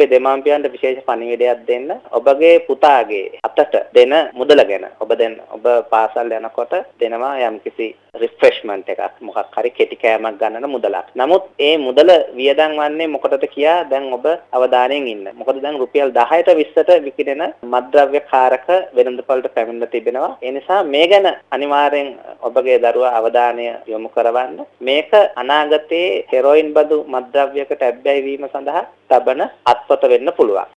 අපේ දෙමාපියන්ට විශේෂ පණිවිඩයක් දෙන්න ඔබගේ පුතාගේ අතට දෙන මුදල ගැන ඔබ දැන් ඔබ පාසල් යනකොට දෙනවා යම්කිසි රිෆ්‍රෙෂ්මන්ට් එකක් මොකක් හරි කෙටි කෑමක් ගන්නන මුදලක්. නමුත් ඒ මුදල වියදම් වන්නේ මොකටද කියා දැන් ඔබ අවධානයෙන් ඉන්න. මොකද දැන් රුපියල් 10ට 20ට විකිනෙන මත්ද්‍රව්‍ය කාරක වෙළඳපොළට පැමිණලා තිබෙනවා. ඒ නිසා මේ ගැන අනිවාර්යෙන් ඔබගේ දරුවා අවධානය යොමු කරවන්න. මේක අනාගතයේ හෙරොයින් බඳු මත්ද්‍රව්‍යයකට ඇබ්බැහි වීම සඳහා තබන අත්පොත වෙන්න පුළුවන්.